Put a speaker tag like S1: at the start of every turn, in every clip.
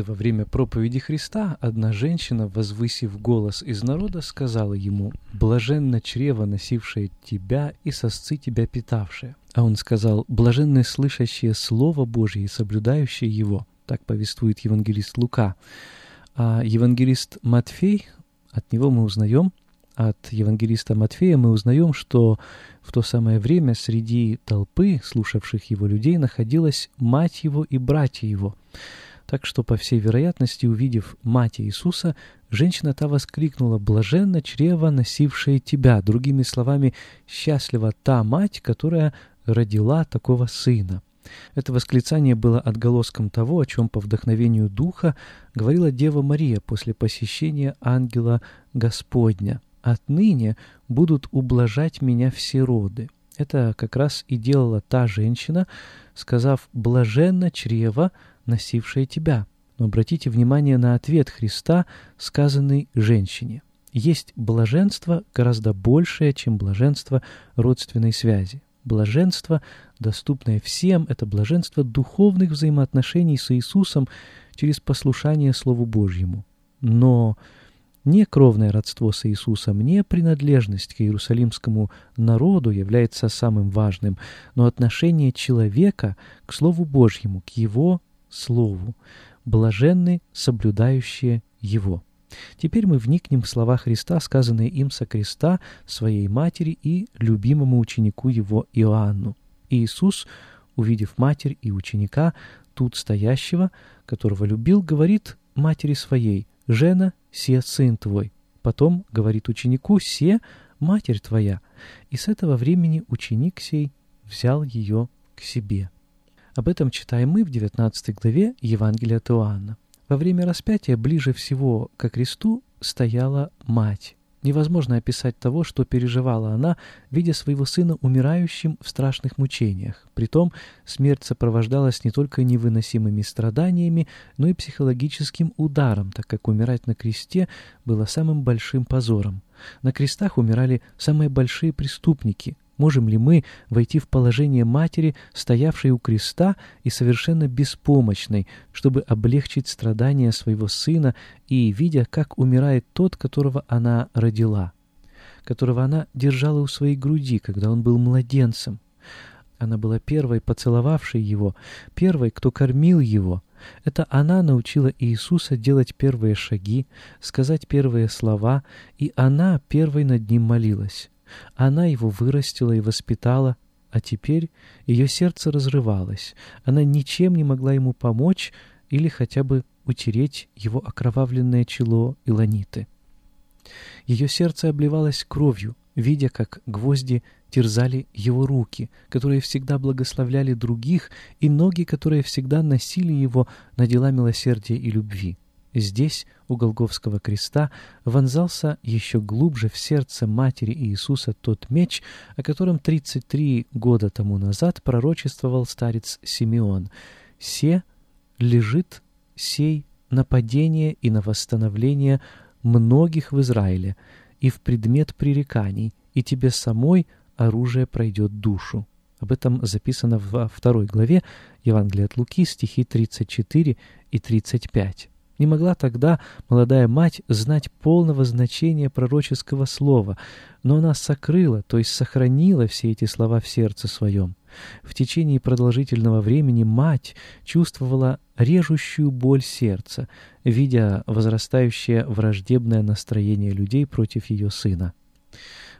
S1: Однажды во время проповеди Христа одна женщина, возвысив голос из народа, сказала ему «Блаженно чрево, носившее тебя, и сосцы тебя питавшие». А он сказал «Блаженны слышащие Слово Божье и соблюдающие его». Так повествует евангелист Лука. А евангелист Матфей, от него мы узнаем, от евангелиста Матфея мы узнаем, что в то самое время среди толпы, слушавших его людей, находилась мать его и братья его. Так что, по всей вероятности, увидев мать Иисуса, женщина та воскликнула «Блаженно чрево, носившее тебя». Другими словами, счастлива та мать, которая родила такого сына. Это восклицание было отголоском того, о чем по вдохновению Духа говорила Дева Мария после посещения ангела Господня. «Отныне будут ублажать меня все роды». Это как раз и делала та женщина, сказав «блаженно чрево, носившее тебя». Но обратите внимание на ответ Христа, сказанный женщине. Есть блаженство гораздо большее, чем блаженство родственной связи. Блаженство, доступное всем, это блаженство духовных взаимоотношений с Иисусом через послушание Слову Божьему. Но не кровное родство с Иисусом, не принадлежность к иерусалимскому народу является самым важным, но отношение человека к Слову Божьему, к Его Слову. Блаженны, соблюдающие Его. Теперь мы вникнем в слова Христа, сказанные им со креста своей матери и любимому ученику его Иоанну. Иисус, увидев матерь и ученика, тут стоящего, которого любил, говорит матери своей, «Жена, се сын твой». Потом говорит ученику, «Се матерь твоя». И с этого времени ученик сей взял ее к себе. Об этом читаем мы в 19 главе Евангелия от Иоанна. Во время распятия ближе всего ко кресту стояла мать. Невозможно описать того, что переживала она, видя своего сына умирающим в страшных мучениях. Притом смерть сопровождалась не только невыносимыми страданиями, но и психологическим ударом, так как умирать на кресте было самым большим позором. На крестах умирали самые большие преступники, Можем ли мы войти в положение матери, стоявшей у креста и совершенно беспомощной, чтобы облегчить страдания своего сына и видя, как умирает тот, которого она родила, которого она держала у своей груди, когда он был младенцем? Она была первой, поцеловавшей его, первой, кто кормил его. Это она научила Иисуса делать первые шаги, сказать первые слова, и она первой над ним молилась. Она его вырастила и воспитала, а теперь ее сердце разрывалось. Она ничем не могла ему помочь или хотя бы утереть его окровавленное чело Илониты. Ее сердце обливалось кровью, видя, как гвозди терзали его руки, которые всегда благословляли других, и ноги, которые всегда носили его на дела милосердия и любви. Здесь, у Голговского креста, вонзался еще глубже в сердце матери Иисуса тот меч, о котором 33 года тому назад пророчествовал старец Симеон. «Се лежит сей на падение и на восстановление многих в Израиле, и в предмет пререканий, и тебе самой оружие пройдет душу». Об этом записано во второй главе Евангелия от Луки, стихи 34 и 35. Не могла тогда молодая мать знать полного значения пророческого слова, но она сокрыла, то есть сохранила все эти слова в сердце своем. В течение продолжительного времени мать чувствовала режущую боль сердца, видя возрастающее враждебное настроение людей против ее сына.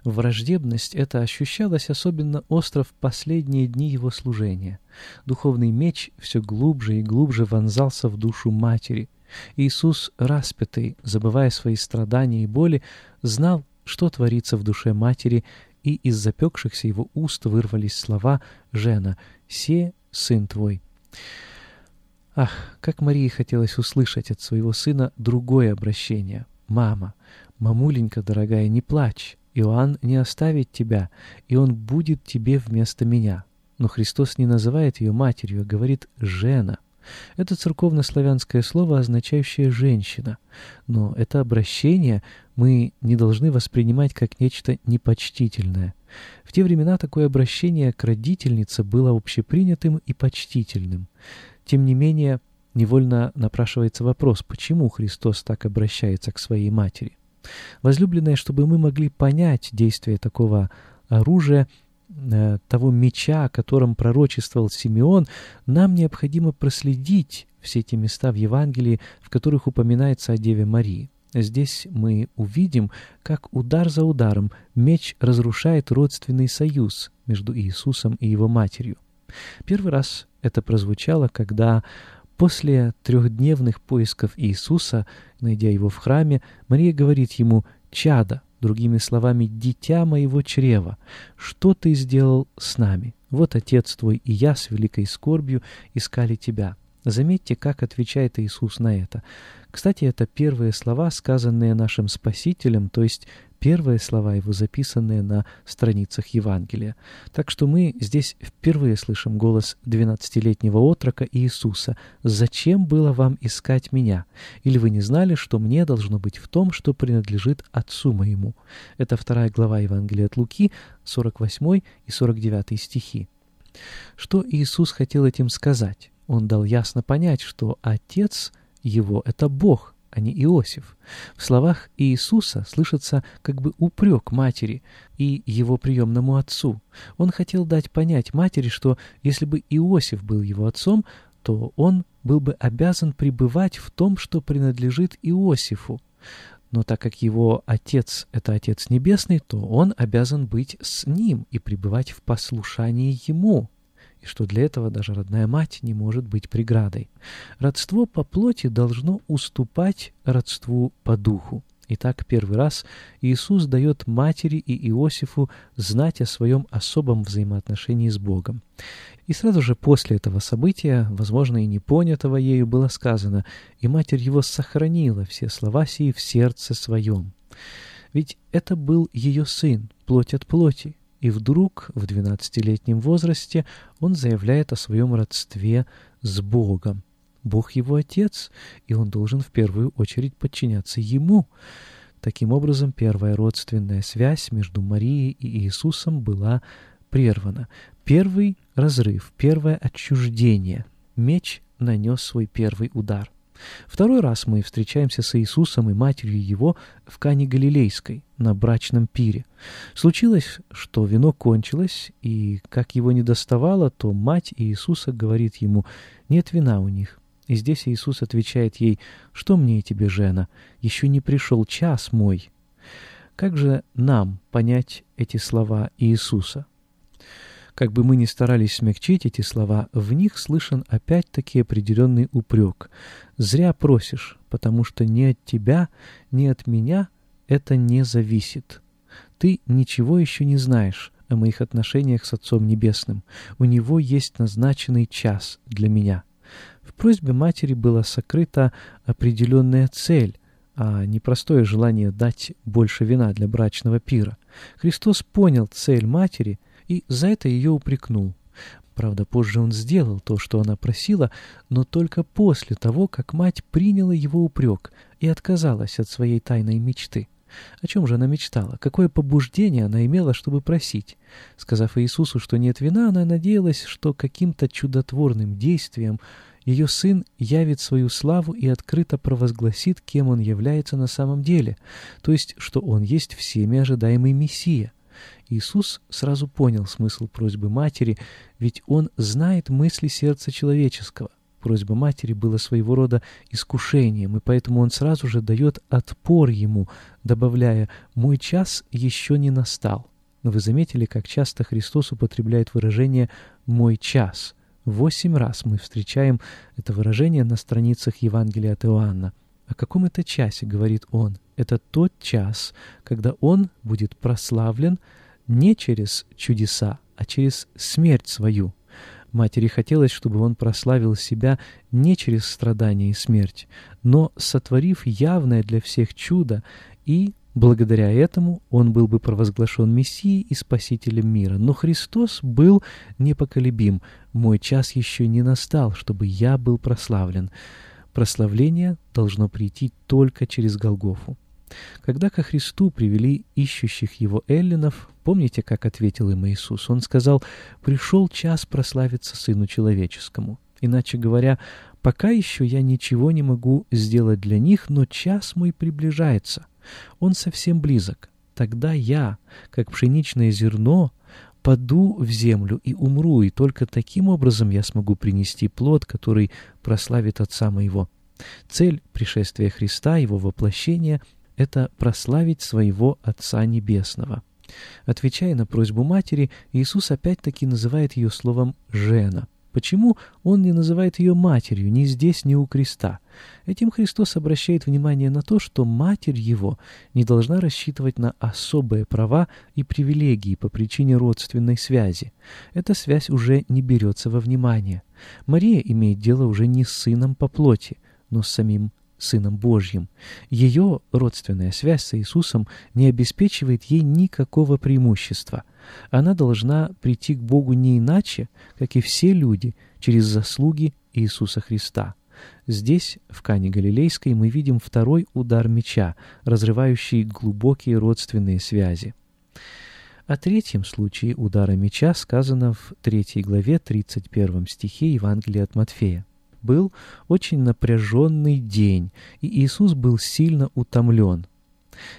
S1: Враждебность эта ощущалась особенно остро в последние дни его служения. Духовный меч все глубже и глубже вонзался в душу матери. Иисус, распятый, забывая свои страдания и боли, знал, что творится в душе матери, и из запекшихся его уст вырвались слова «Жена, се сын твой». Ах, как Марии хотелось услышать от своего сына другое обращение. «Мама, мамуленька дорогая, не плачь, Иоанн не оставит тебя, и он будет тебе вместо меня». Но Христос не называет ее матерью, а говорит «жена». Это церковно-славянское слово, означающее «женщина». Но это обращение мы не должны воспринимать как нечто непочтительное. В те времена такое обращение к родительнице было общепринятым и почтительным. Тем не менее, невольно напрашивается вопрос, почему Христос так обращается к своей матери. Возлюбленная, чтобы мы могли понять действие такого оружия, того меча, о котором пророчествовал Симеон, нам необходимо проследить все эти места в Евангелии, в которых упоминается о Деве Марии. Здесь мы увидим, как удар за ударом меч разрушает родственный союз между Иисусом и его матерью. Первый раз это прозвучало, когда после трехдневных поисков Иисуса, найдя его в храме, Мария говорит ему «Чадо, Другими словами, «Дитя моего чрева, что ты сделал с нами? Вот Отец твой и я с великой скорбью искали тебя». Заметьте, как отвечает Иисус на это. Кстати, это первые слова, сказанные нашим Спасителем, то есть первые слова его, записанные на страницах Евангелия. Так что мы здесь впервые слышим голос двенадцатилетнего отрока Иисуса «Зачем было вам искать меня? Или вы не знали, что мне должно быть в том, что принадлежит Отцу моему?» Это вторая глава Евангелия от Луки, 48 и 49 стихи. Что Иисус хотел этим сказать? Он дал ясно понять, что Отец его — это Бог — а не Иосиф. В словах Иисуса слышится как бы упрек матери и его приемному отцу. Он хотел дать понять матери, что если бы Иосиф был его отцом, то он был бы обязан пребывать в том, что принадлежит Иосифу. Но так как его отец — это Отец Небесный, то он обязан быть с ним и пребывать в послушании ему и что для этого даже родная мать не может быть преградой. Родство по плоти должно уступать родству по духу. Итак, первый раз Иисус дает матери и Иосифу знать о своем особом взаимоотношении с Богом. И сразу же после этого события, возможно, и непонятого ею, было сказано, и матерь его сохранила все слова сии в сердце своем. Ведь это был ее сын, плоть от плоти, и вдруг в двенадцатилетнем возрасте он заявляет о своем родстве с Богом. Бог его отец, и он должен в первую очередь подчиняться ему. Таким образом, первая родственная связь между Марией и Иисусом была прервана. Первый разрыв, первое отчуждение. Меч нанес свой первый удар. Второй раз мы встречаемся с Иисусом и матерью Его в Кане Галилейской, на брачном пире. Случилось, что вино кончилось, и, как его не доставало, то мать Иисуса говорит ему «нет вина у них». И здесь Иисус отвечает ей «что мне тебе, жена? Еще не пришел час мой». Как же нам понять эти слова Иисуса? Как бы мы ни старались смягчить эти слова, в них слышен опять-таки определенный упрек. «Зря просишь, потому что ни от тебя, ни от меня это не зависит. Ты ничего еще не знаешь о моих отношениях с Отцом Небесным. У Него есть назначенный час для меня». В просьбе матери была сокрыта определенная цель, а не простое желание дать больше вина для брачного пира. Христос понял цель матери — и за это ее упрекнул. Правда, позже он сделал то, что она просила, но только после того, как мать приняла его упрек и отказалась от своей тайной мечты. О чем же она мечтала? Какое побуждение она имела, чтобы просить? Сказав Иисусу, что нет вина, она надеялась, что каким-то чудотворным действием ее Сын явит свою славу и открыто провозгласит, кем Он является на самом деле, то есть, что Он есть всеми ожидаемый Мессия. Иисус сразу понял смысл просьбы матери, ведь Он знает мысли сердца человеческого. Просьба матери была своего рода искушением, и поэтому он сразу же дает отпор ему, добавляя «мой час еще не настал». Но вы заметили, как часто Христос употребляет выражение «мой час». Восемь раз мы встречаем это выражение на страницах Евангелия от Иоанна. О каком это часе, говорит он? Это тот час, когда он будет прославлен не через чудеса, а через смерть свою. Матери хотелось, чтобы он прославил себя не через страдания и смерть, но сотворив явное для всех чудо, и благодаря этому он был бы провозглашен Мессией и Спасителем мира. Но Христос был непоколебим. «Мой час еще не настал, чтобы я был прославлен». Прославление должно прийти только через Голгофу. Когда ко Христу привели ищущих его эллинов, помните, как ответил им Иисус? Он сказал, «Пришел час прославиться Сыну Человеческому». Иначе говоря, пока еще я ничего не могу сделать для них, но час мой приближается. Он совсем близок. Тогда я, как пшеничное зерно, паду в землю и умру, и только таким образом я смогу принести плод, который прославит Отца моего. Цель пришествия Христа, Его воплощения — это прославить своего Отца Небесного. Отвечая на просьбу матери, Иисус опять-таки называет ее словом «жена». Почему он не называет ее матерью ни здесь, ни у креста? Этим Христос обращает внимание на то, что матерь его не должна рассчитывать на особые права и привилегии по причине родственной связи. Эта связь уже не берется во внимание. Мария имеет дело уже не с сыном по плоти, но с самим Сыном Божьим. Ее родственная связь с Иисусом не обеспечивает ей никакого преимущества. Она должна прийти к Богу не иначе, как и все люди, через заслуги Иисуса Христа. Здесь, в Кане Галилейской, мы видим второй удар меча, разрывающий глубокие родственные связи. О третьем случае удара меча сказано в 3 главе 31 стихе Евангелия от Матфея был очень напряженный день, и Иисус был сильно утомлен.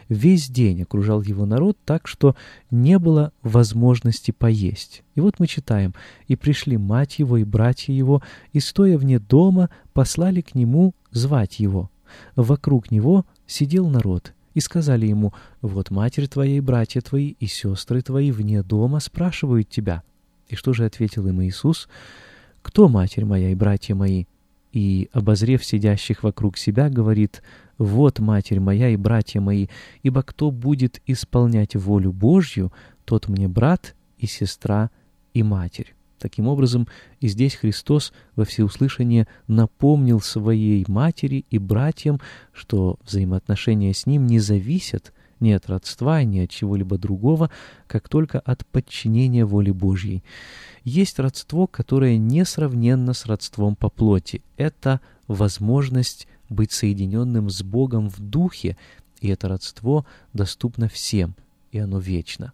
S1: Весь день окружал его народ так, что не было возможности поесть. И вот мы читаем, «И пришли мать его и братья его, и, стоя вне дома, послали к нему звать его. Вокруг него сидел народ, и сказали ему, «Вот матерь твоя и братья твои и сестры твои вне дома спрашивают тебя». И что же ответил им Иисус? «Кто матерь моя и братья мои?» И, обозрев сидящих вокруг себя, говорит «Вот, Матерь моя и братья мои, ибо кто будет исполнять волю Божью, тот мне брат и сестра и матерь». Таким образом, и здесь Христос во всеуслышание напомнил своей матери и братьям, что взаимоотношения с Ним не зависят ни от родства, ни от чего-либо другого, как только от подчинения воле Божьей есть родство, которое несравненно с родством по плоти. Это возможность быть соединенным с Богом в духе, и это родство доступно всем, и оно вечно.